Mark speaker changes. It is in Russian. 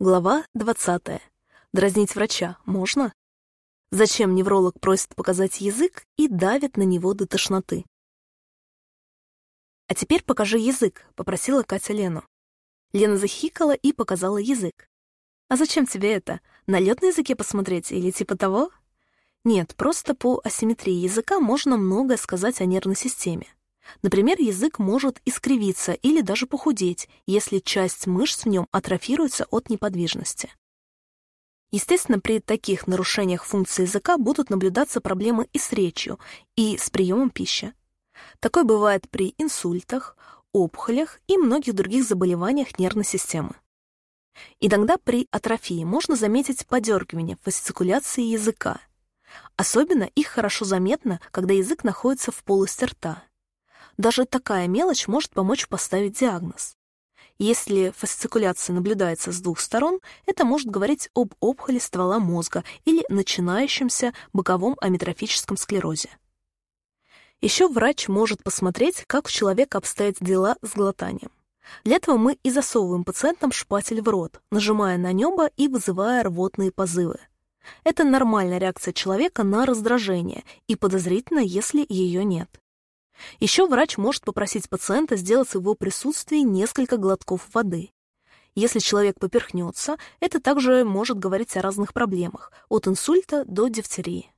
Speaker 1: Глава 20. Дразнить врача можно? Зачем невролог просит показать язык и давит на него до тошноты? «А теперь покажи язык», — попросила Катя Лену. Лена захикала и показала язык. «А зачем тебе это? На лед на языке посмотреть или типа того?» Нет, просто по асимметрии языка можно многое сказать о нервной системе. Например, язык может искривиться или даже похудеть, если часть мышц в нем атрофируется от неподвижности. Естественно, при таких нарушениях функции языка будут наблюдаться проблемы и с речью, и с приемом пищи. Такое бывает при инсультах, опухолях и многих других заболеваниях нервной системы. Иногда при атрофии можно заметить подергивание фасцикуляции языка. Особенно их хорошо заметно, когда язык находится в полости рта. Даже такая мелочь может помочь поставить диагноз. Если фасцикуляция наблюдается с двух сторон, это может говорить об опухоли ствола мозга или начинающемся боковом амитрофическом склерозе. Еще врач может посмотреть, как у человека обстоят дела с глотанием. Для этого мы и засовываем пациентам шпатель в рот, нажимая на небо и вызывая рвотные позывы. Это нормальная реакция человека на раздражение и подозрительно, если ее нет. Еще врач может попросить пациента сделать в его присутствии несколько глотков воды. Если человек поперхнется, это также может говорить о разных проблемах, от инсульта до дифтерии.